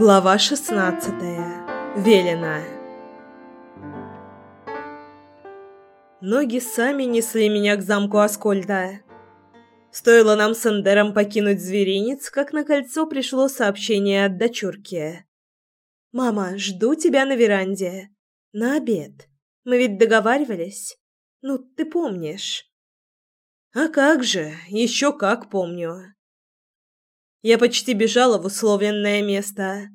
Глава шестнадцатая. Велена. Ноги сами несли меня к замку Аскольда. Стоило нам с Эндером покинуть зверинец, как на кольцо пришло сообщение от дочурки. «Мама, жду тебя на веранде. На обед. Мы ведь договаривались? Ну, ты помнишь?» «А как же, еще как помню». Я почти бежала в условленное место.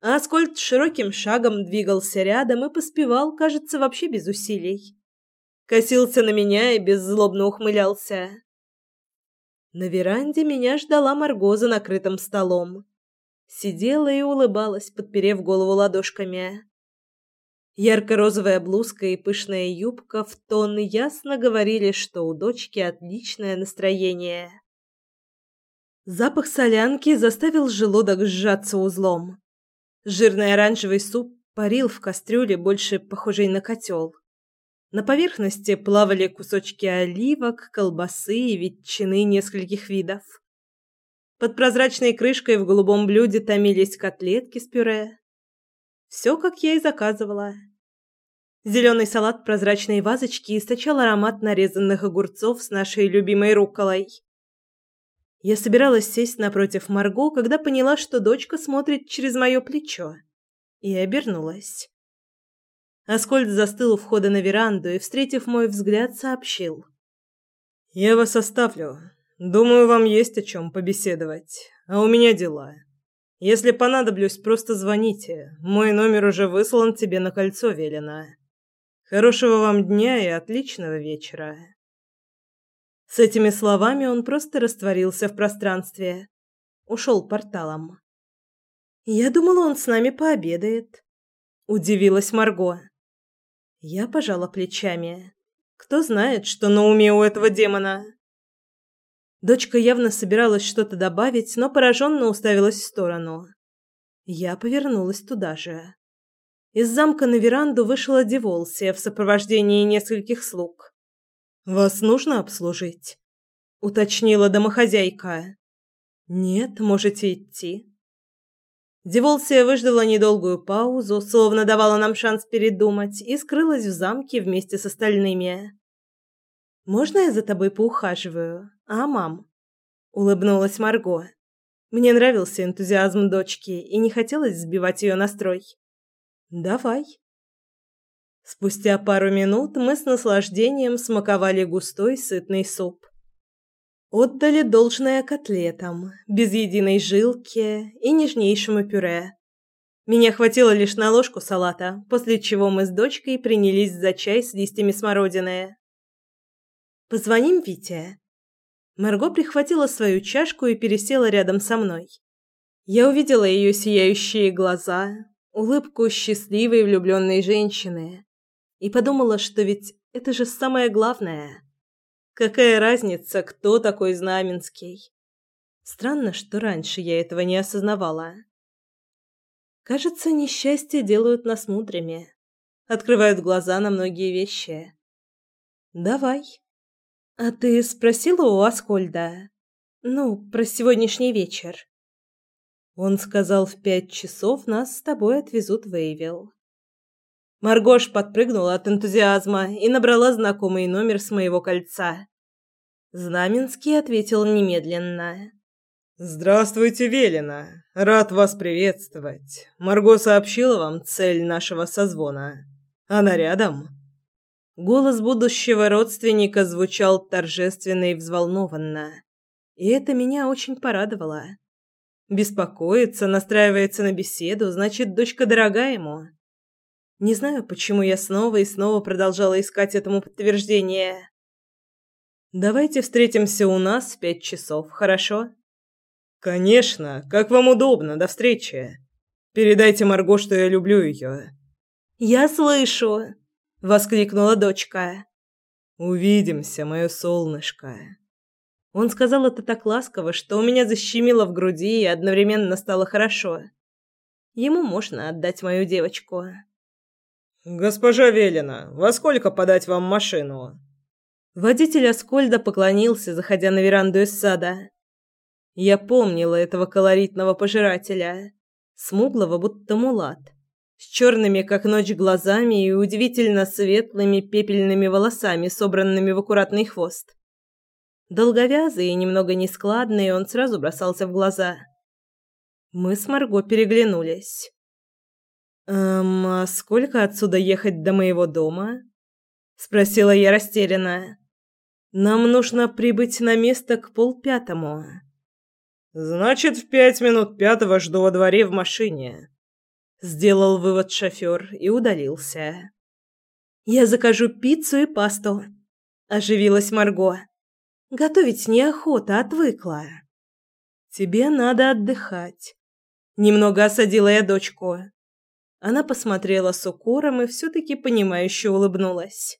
А Аскольд широким шагом двигался рядом и поспевал, кажется, вообще без усилий. Косился на меня и беззлобно ухмылялся. На веранде меня ждала Марго за накрытым столом. Сидела и улыбалась, подперев голову ладошками. Ярко-розовая блузка и пышная юбка в тон ясно говорили, что у дочки отличное настроение. Запах солянки заставил желудок сжаться узлом. Жирный оранжевый суп парил в кастрюле, больше похожей на котел. На поверхности плавали кусочки оливок, колбасы и ветчины нескольких видов. Под прозрачной крышкой в голубом блюде томились котлетки с пюре. Все, как я и заказывала. Зеленый салат прозрачной вазочки источал аромат нарезанных огурцов с нашей любимой рукколой. Я собиралась сесть напротив Марго, когда поняла, что дочка смотрит через мое плечо, и обернулась. Аскольд застыл у входа на веранду и, встретив мой взгляд, сообщил: "Я вас оставлю. Думаю, вам есть о чем побеседовать. А у меня дела. Если понадоблюсь, просто звоните. Мой номер уже выслан тебе на кольцо велено. Хорошего вам дня и отличного вечера". С этими словами он просто растворился в пространстве. Ушел порталом. Я думала, он с нами пообедает. Удивилась Марго. Я пожала плечами. Кто знает, что на уме у этого демона? Дочка явно собиралась что-то добавить, но пораженно уставилась в сторону. Я повернулась туда же. Из замка на веранду вышла Деволсия в сопровождении нескольких слуг. Вас нужно обслужить, уточнила домохозяйка. Нет, можете идти. Деволсия выждала недолгую паузу, словно давала нам шанс передумать, и скрылась в замке вместе с остальными. Можно я за тобой поухаживаю, а, мам? улыбнулась Марго. Мне нравился энтузиазм дочки, и не хотелось сбивать ее настрой. Давай. Спустя пару минут мы с наслаждением смаковали густой сытный суп. Отдали должное котлетам, без единой жилки и нежнейшему пюре. Меня хватило лишь на ложку салата, после чего мы с дочкой принялись за чай с листьями смородины. «Позвоним Вите?» Марго прихватила свою чашку и пересела рядом со мной. Я увидела ее сияющие глаза, улыбку счастливой влюбленной женщины и подумала, что ведь это же самое главное. Какая разница, кто такой Знаменский? Странно, что раньше я этого не осознавала. Кажется, несчастья делают нас мудрыми, открывают глаза на многие вещи. Давай. А ты спросила у Аскольда? Ну, про сегодняшний вечер. Он сказал, в пять часов нас с тобой отвезут в Эйвилл. Маргош подпрыгнула от энтузиазма и набрала знакомый номер с моего кольца. Знаменский ответил немедленно. Здравствуйте, Велена. Рад вас приветствовать. Марго сообщила вам цель нашего созвона. Она рядом. Голос будущего родственника звучал торжественно и взволнованно, и это меня очень порадовало. Беспокоится, настраивается на беседу, значит, дочка дорога ему. Не знаю, почему я снова и снова продолжала искать этому подтверждение. Давайте встретимся у нас в пять часов, хорошо? Конечно, как вам удобно. До встречи. Передайте Марго, что я люблю ее. Я слышу, воскликнула дочка. Увидимся, мое солнышко. Он сказал это так ласково, что у меня защемило в груди и одновременно стало хорошо. Ему можно отдать мою девочку. «Госпожа Велина, во сколько подать вам машину?» Водитель Аскольда поклонился, заходя на веранду из сада. Я помнила этого колоритного пожирателя. смуглого будто мулат, с черными, как ночь, глазами и удивительно светлыми пепельными волосами, собранными в аккуратный хвост. Долговязый и немного нескладный, он сразу бросался в глаза. Мы с Марго переглянулись. «Эм, а сколько отсюда ехать до моего дома?» — спросила я растерянно. «Нам нужно прибыть на место к полпятому». «Значит, в пять минут пятого жду во дворе в машине», — сделал вывод шофер и удалился. «Я закажу пиццу и пасту», — оживилась Марго. «Готовить неохота, отвыкла». «Тебе надо отдыхать». Немного осадила я дочку. Она посмотрела с укором и все-таки понимающе улыбнулась.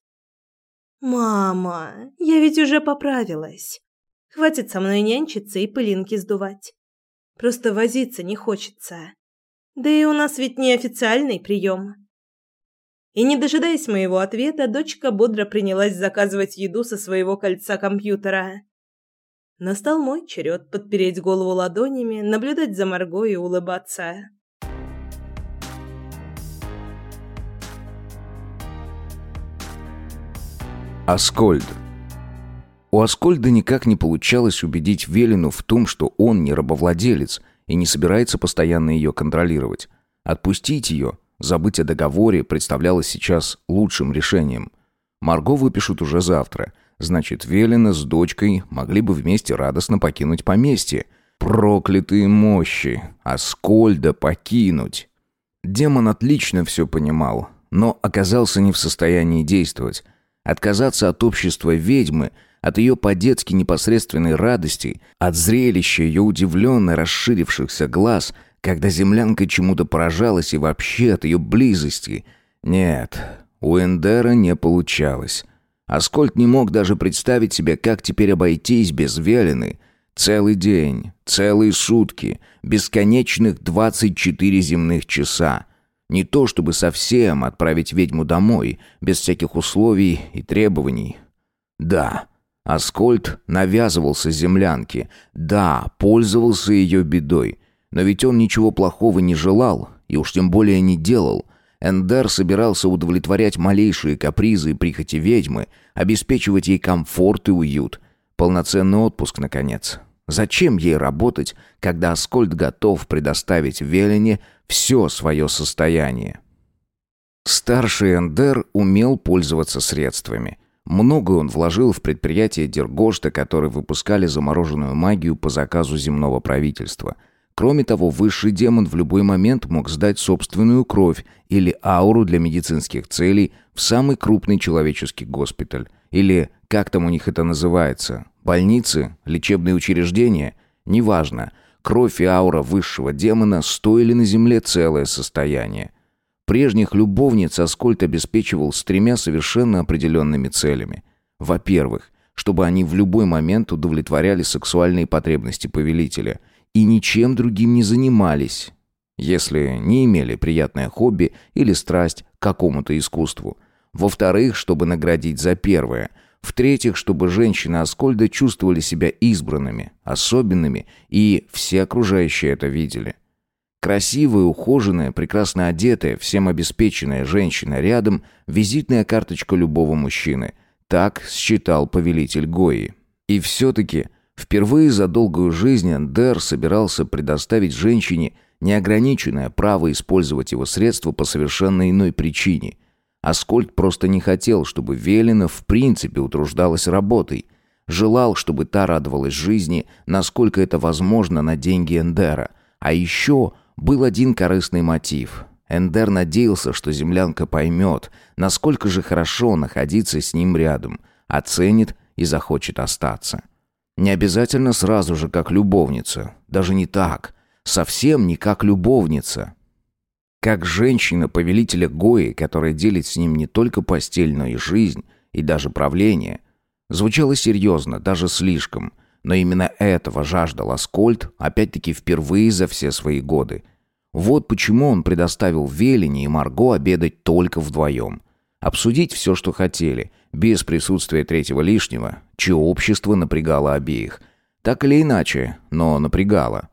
«Мама, я ведь уже поправилась. Хватит со мной нянчиться и пылинки сдувать. Просто возиться не хочется. Да и у нас ведь не официальный прием». И не дожидаясь моего ответа, дочка бодро принялась заказывать еду со своего кольца компьютера. Настал мой черед подпереть голову ладонями, наблюдать за Марго и улыбаться. Аскольд. У Аскольда никак не получалось убедить Велину в том, что он не рабовладелец и не собирается постоянно ее контролировать. Отпустить ее, забыть о договоре, представлялось сейчас лучшим решением. Марго выпишут уже завтра. Значит, Велина с дочкой могли бы вместе радостно покинуть поместье. Проклятые мощи! Аскольда покинуть! Демон отлично все понимал, но оказался не в состоянии действовать. Отказаться от общества ведьмы, от ее по-детски непосредственной радости, от зрелища ее удивленно расширившихся глаз, когда землянка чему-то поражалась и вообще от ее близости. Нет, у Эндера не получалось. Аскольд не мог даже представить себе, как теперь обойтись без Велины. Целый день, целые сутки, бесконечных 24 земных часа. Не то чтобы совсем отправить ведьму домой, без всяких условий и требований. Да, Аскольд навязывался землянке. Да, пользовался ее бедой. Но ведь он ничего плохого не желал, и уж тем более не делал. Эндер собирался удовлетворять малейшие капризы и прихоти ведьмы, обеспечивать ей комфорт и уют. Полноценный отпуск, наконец. Зачем ей работать, когда Аскольд готов предоставить Велине все свое состояние? Старший Эндер умел пользоваться средствами. Много он вложил в предприятие Дергошта, которые выпускали замороженную магию по заказу земного правительства. Кроме того, высший демон в любой момент мог сдать собственную кровь или ауру для медицинских целей в самый крупный человеческий госпиталь. Или, как там у них это называется, Больницы, лечебные учреждения, неважно, кровь и аура высшего демона стоили на земле целое состояние. Прежних любовниц Аскольд обеспечивал с тремя совершенно определенными целями. Во-первых, чтобы они в любой момент удовлетворяли сексуальные потребности повелителя и ничем другим не занимались, если не имели приятное хобби или страсть к какому-то искусству. Во-вторых, чтобы наградить за первое – в-третьих, чтобы женщины Аскольда чувствовали себя избранными, особенными, и все окружающие это видели. Красивая, ухоженная, прекрасно одетая, всем обеспеченная женщина рядом – визитная карточка любого мужчины. Так считал повелитель Гои. И все-таки впервые за долгую жизнь Эндер собирался предоставить женщине неограниченное право использовать его средства по совершенно иной причине – Аскольд просто не хотел, чтобы Велина в принципе утруждалась работой. Желал, чтобы та радовалась жизни, насколько это возможно на деньги Эндера. А еще был один корыстный мотив. Эндер надеялся, что землянка поймет, насколько же хорошо находиться с ним рядом, оценит и захочет остаться. Не обязательно сразу же как любовница, даже не так, совсем не как любовница, как женщина повелителя Гои, которая делит с ним не только постель, но и жизнь, и даже правление. Звучало серьезно, даже слишком. Но именно этого жаждал Аскольд, опять-таки впервые за все свои годы. Вот почему он предоставил Велине и Марго обедать только вдвоем. Обсудить все, что хотели, без присутствия третьего лишнего, чье общество напрягало обеих. Так или иначе, но напрягало.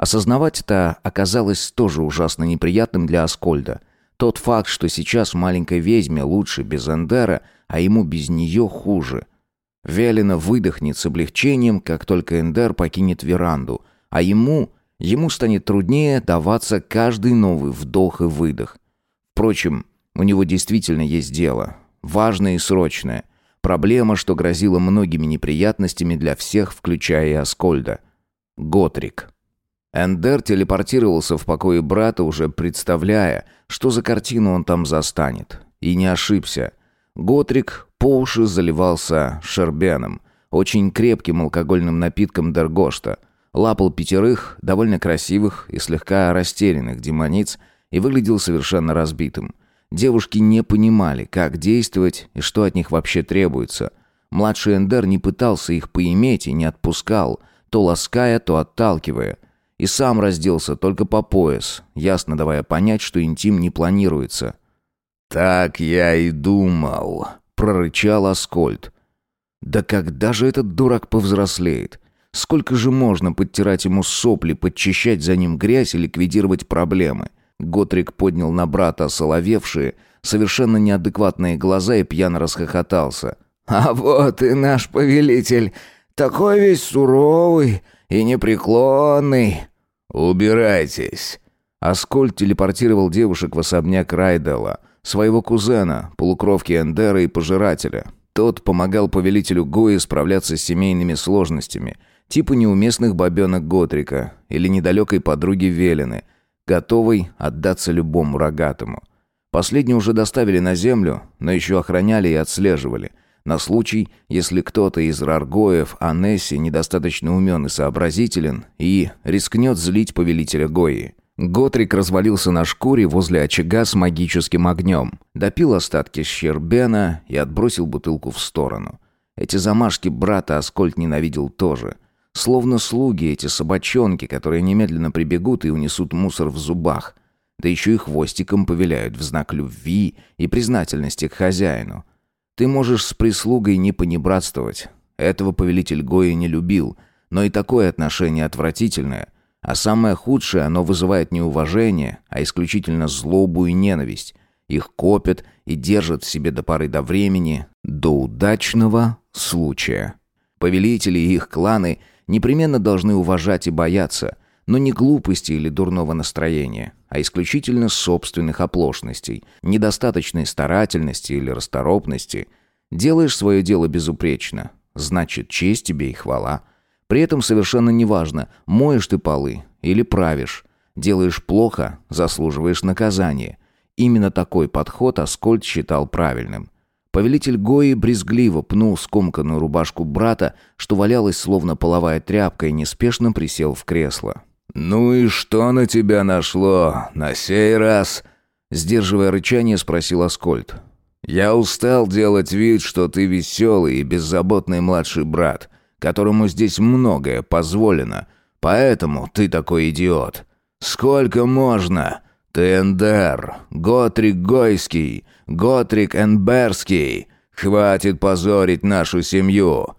Осознавать это оказалось тоже ужасно неприятным для Аскольда. Тот факт, что сейчас маленькой ведьме лучше без Эндера, а ему без нее хуже. Велина выдохнет с облегчением, как только Эндер покинет веранду, а ему, ему станет труднее даваться каждый новый вдох и выдох. Впрочем, у него действительно есть дело, важное и срочное. Проблема, что грозила многими неприятностями для всех, включая и Аскольда. Готрик. Эндер телепортировался в покое брата, уже представляя, что за картину он там застанет. И не ошибся. Готрик по уши заливался шербеном, очень крепким алкогольным напитком Дергошта. Лапал пятерых, довольно красивых и слегка растерянных демониц, и выглядел совершенно разбитым. Девушки не понимали, как действовать и что от них вообще требуется. Младший Эндер не пытался их поиметь и не отпускал, то лаская, то отталкивая – и сам разделся только по пояс, ясно давая понять, что интим не планируется. «Так я и думал», — прорычал Аскольд. «Да когда же этот дурак повзрослеет? Сколько же можно подтирать ему сопли, подчищать за ним грязь и ликвидировать проблемы?» Готрик поднял на брата соловевшие, совершенно неадекватные глаза и пьяно расхохотался. «А вот и наш повелитель, такой весь суровый и непреклонный. «Убирайтесь!» Аскольд телепортировал девушек в особняк Райдела, своего кузена, полукровки Эндера и Пожирателя. Тот помогал повелителю Гои справляться с семейными сложностями, типа неуместных бабенок Готрика или недалекой подруги Велины, готовой отдаться любому рогатому. Последнюю уже доставили на землю, но еще охраняли и отслеживали – на случай, если кто-то из Раргоев Анесси недостаточно умен и сообразителен и рискнет злить повелителя Гои. Готрик развалился на шкуре возле очага с магическим огнем, допил остатки щербена и отбросил бутылку в сторону. Эти замашки брата Аскольд ненавидел тоже. Словно слуги эти собачонки, которые немедленно прибегут и унесут мусор в зубах. Да еще и хвостиком повеляют в знак любви и признательности к хозяину. Ты можешь с прислугой не понебратствовать. Этого повелитель Гои не любил, но и такое отношение отвратительное. А самое худшее, оно вызывает не уважение, а исключительно злобу и ненависть. Их копят и держат в себе до поры до времени, до удачного случая. Повелители и их кланы непременно должны уважать и бояться, но не глупости или дурного настроения, а исключительно собственных оплошностей, недостаточной старательности или расторопности. Делаешь свое дело безупречно, значит, честь тебе и хвала. При этом совершенно неважно, моешь ты полы или правишь. Делаешь плохо, заслуживаешь наказания. Именно такой подход Аскольд считал правильным. Повелитель Гои брезгливо пнул скомканную рубашку брата, что валялась словно половая тряпка, и неспешно присел в кресло. «Ну и что на тебя нашло на сей раз?» Сдерживая рычание, спросил Аскольд. «Я устал делать вид, что ты веселый и беззаботный младший брат, которому здесь многое позволено, поэтому ты такой идиот. Сколько можно? Ты Эндер, Готрик Гойский, Готрик Энберский. Хватит позорить нашу семью!»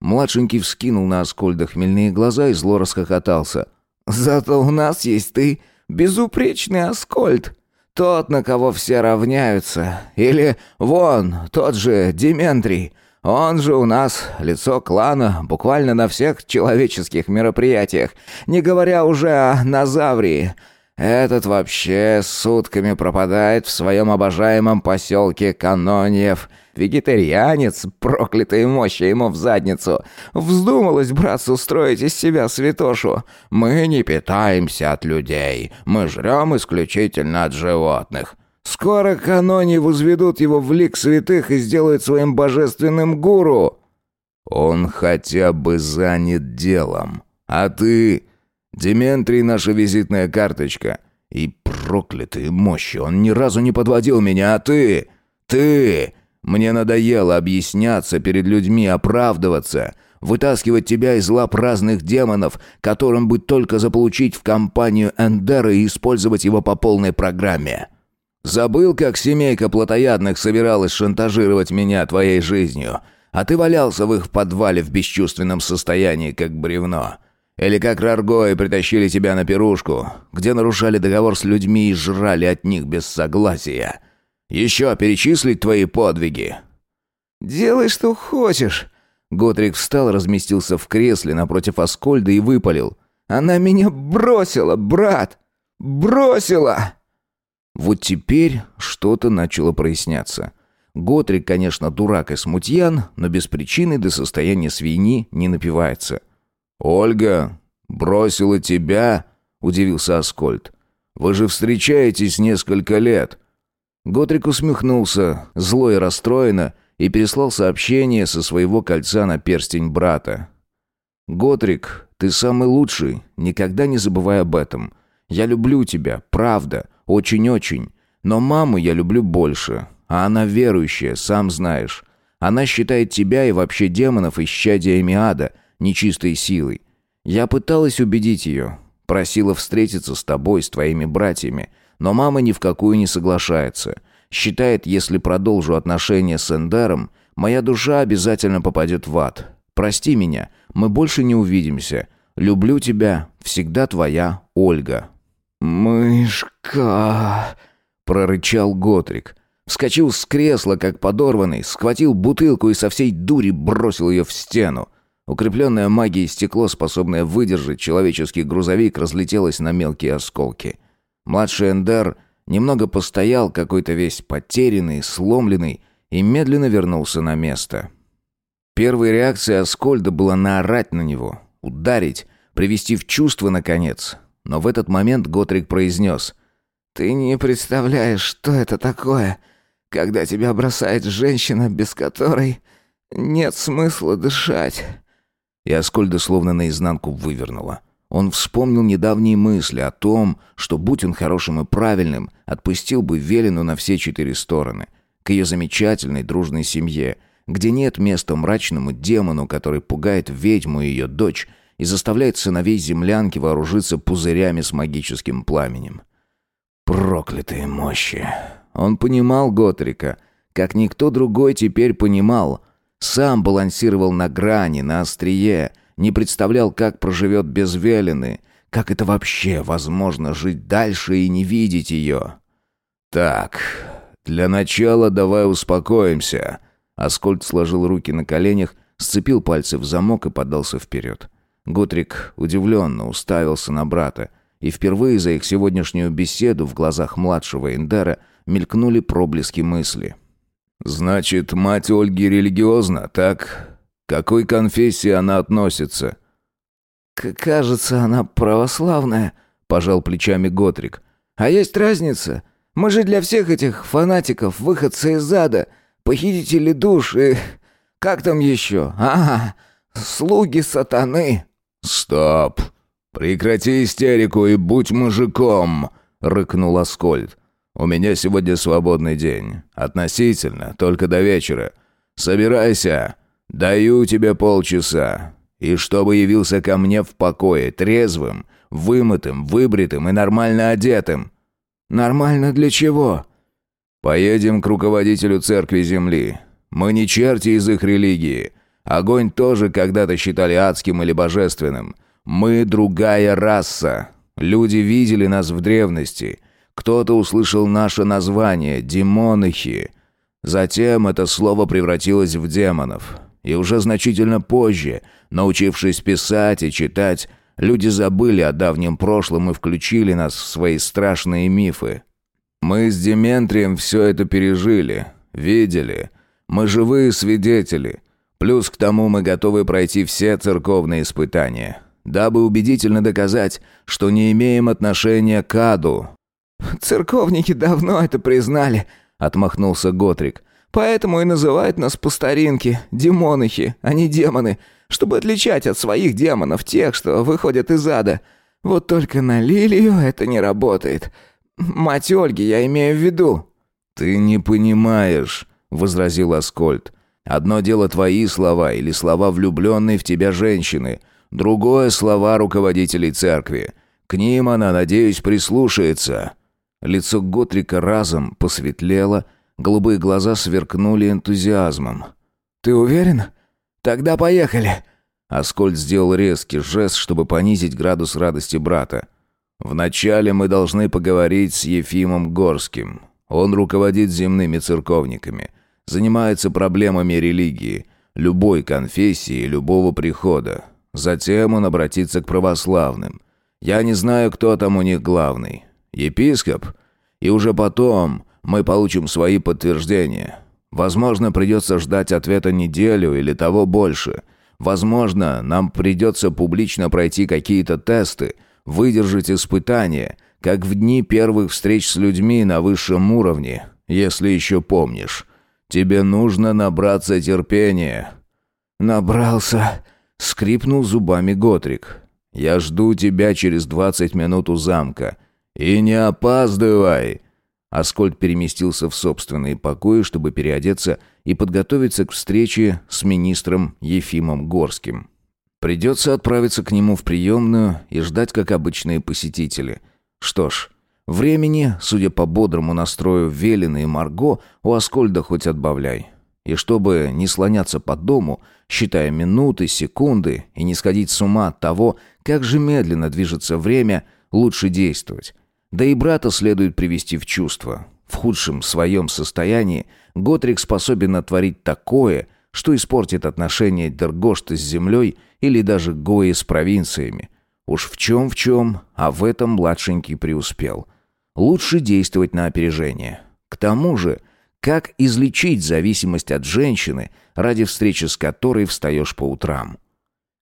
Младшенький вскинул на Аскольда хмельные глаза и зло расхохотался – Зато у нас есть ты, безупречный Аскольд. Тот, на кого все равняются. Или вон, тот же Дементрий. Он же у нас лицо клана буквально на всех человеческих мероприятиях, не говоря уже о Назаврии. Этот вообще сутками пропадает в своем обожаемом поселке Канониев. Вегетарианец, проклятые мощи ему в задницу. Вздумалось, братцу, устроить из себя святошу. Мы не питаемся от людей, мы жрем исключительно от животных. Скоро Канони возведут его в лик святых и сделают своим божественным гуру. Он хотя бы занят делом. А ты... Дементрий наша визитная карточка. И проклятые мощи, он ни разу не подводил меня, а ты... Ты... Мне надоело объясняться перед людьми, оправдываться, вытаскивать тебя из лап разных демонов, которым бы только заполучить в компанию Эндера и использовать его по полной программе. Забыл, как семейка плотоядных собиралась шантажировать меня твоей жизнью, а ты валялся в их подвале в бесчувственном состоянии, как бревно. Или как Раргои притащили тебя на пирушку, где нарушали договор с людьми и жрали от них без согласия? Еще перечислить твои подвиги?» «Делай, что хочешь». Готрик встал, разместился в кресле напротив Аскольда и выпалил. «Она меня бросила, брат! Бросила!» Вот теперь что-то начало проясняться. Готрик, конечно, дурак и смутьян, но без причины до состояния свиньи не напивается. «Ольга бросила тебя?» – удивился Аскольд. «Вы же встречаетесь несколько лет». Готрик усмехнулся, зло и расстроенно, и переслал сообщение со своего кольца на перстень брата. «Готрик, ты самый лучший, никогда не забывай об этом. Я люблю тебя, правда, очень-очень, но маму я люблю больше, а она верующая, сам знаешь. Она считает тебя и вообще демонов исчадиями ада – нечистой силой. Я пыталась убедить ее, просила встретиться с тобой, с твоими братьями, но мама ни в какую не соглашается. Считает, если продолжу отношения с Эндером, моя душа обязательно попадет в ад. Прости меня, мы больше не увидимся. Люблю тебя, всегда твоя Ольга». «Мышка!» — прорычал Готрик. Вскочил с кресла, как подорванный, схватил бутылку и со всей дури бросил ее в стену. Укрепленное магией стекло, способное выдержать человеческий грузовик, разлетелось на мелкие осколки. Младший Эндер немного постоял, какой-то весь потерянный, сломленный, и медленно вернулся на место. Первой реакцией Аскольда была наорать на него, ударить, привести в чувство, наконец. Но в этот момент Готрик произнес «Ты не представляешь, что это такое, когда тебя бросает женщина, без которой нет смысла дышать» и Аскольда словно наизнанку вывернула. Он вспомнил недавние мысли о том, что, будь он хорошим и правильным, отпустил бы Велину на все четыре стороны, к ее замечательной дружной семье, где нет места мрачному демону, который пугает ведьму и ее дочь и заставляет сыновей землянки вооружиться пузырями с магическим пламенем. Проклятые мощи! Он понимал Готрика, как никто другой теперь понимал, сам балансировал на грани, на острие, не представлял, как проживет без Велины, как это вообще возможно жить дальше и не видеть ее. «Так, для начала давай успокоимся». Аскольд сложил руки на коленях, сцепил пальцы в замок и подался вперед. Готрик удивленно уставился на брата, и впервые за их сегодняшнюю беседу в глазах младшего Эндера мелькнули проблески мысли – «Значит, мать Ольги религиозна, так? К какой конфессии она относится?» К «Кажется, она православная», — пожал плечами Готрик. «А есть разница? Мы же для всех этих фанатиков выходцы из ада, похитители душ и... Как там еще? Ага, слуги сатаны». «Стоп! Прекрати истерику и будь мужиком!» — рыкнул Аскольд. У меня сегодня свободный день. Относительно, только до вечера. Собирайся. Даю тебе полчаса. И чтобы явился ко мне в покое, трезвым, вымытым, выбритым и нормально одетым. Нормально для чего? Поедем к руководителю церкви земли. Мы не черти из их религии. Огонь тоже когда-то считали адским или божественным. Мы другая раса. Люди видели нас в древности. Кто-то услышал наше название «демонахи». Затем это слово превратилось в демонов. И уже значительно позже, научившись писать и читать, люди забыли о давнем прошлом и включили нас в свои страшные мифы. Мы с Дементрием все это пережили, видели. Мы живые свидетели. Плюс к тому мы готовы пройти все церковные испытания, дабы убедительно доказать, что не имеем отношения к аду, «Церковники давно это признали», — отмахнулся Готрик. «Поэтому и называют нас по старинке демонахи, а не демоны, чтобы отличать от своих демонов тех, что выходят из ада. Вот только на Лилию это не работает. Мать Ольги я имею в виду». «Ты не понимаешь», — возразил Аскольд. «Одно дело твои слова или слова влюбленной в тебя женщины, другое — слова руководителей церкви. К ним она, надеюсь, прислушается». Лицо Готрика разом посветлело, голубые глаза сверкнули энтузиазмом. «Ты уверен? Тогда поехали!» Аскольд сделал резкий жест, чтобы понизить градус радости брата. «Вначале мы должны поговорить с Ефимом Горским. Он руководит земными церковниками, занимается проблемами религии, любой конфессии, любого прихода. Затем он обратится к православным. Я не знаю, кто там у них главный. Епископ? И уже потом мы получим свои подтверждения. Возможно, придется ждать ответа неделю или того больше. Возможно, нам придется публично пройти какие-то тесты, выдержать испытания, как в дни первых встреч с людьми на высшем уровне, если еще помнишь. Тебе нужно набраться терпения». «Набрался», — скрипнул зубами Готрик. «Я жду тебя через двадцать минут у замка. И не опаздывай!» Аскольд переместился в собственные покои, чтобы переодеться и подготовиться к встрече с министром Ефимом Горским. Придется отправиться к нему в приемную и ждать, как обычные посетители. Что ж, времени, судя по бодрому настрою Велина и Марго, у Аскольда хоть отбавляй. И чтобы не слоняться по дому, считая минуты, секунды и не сходить с ума от того, как же медленно движется время, лучше действовать. Да и брата следует привести в чувство. В худшем своем состоянии Готрик способен натворить такое, что испортит отношения Дергошта с землей или даже Гои с провинциями. Уж в чем в чем, а в этом младшенький преуспел. Лучше действовать на опережение. К тому же, как излечить зависимость от женщины, ради встречи с которой встаешь по утрам?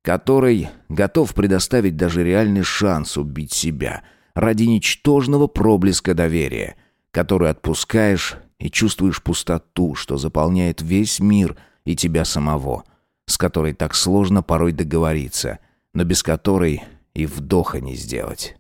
Которой готов предоставить даже реальный шанс убить себя – ради ничтожного проблеска доверия, который отпускаешь и чувствуешь пустоту, что заполняет весь мир и тебя самого, с которой так сложно порой договориться, но без которой и вдоха не сделать.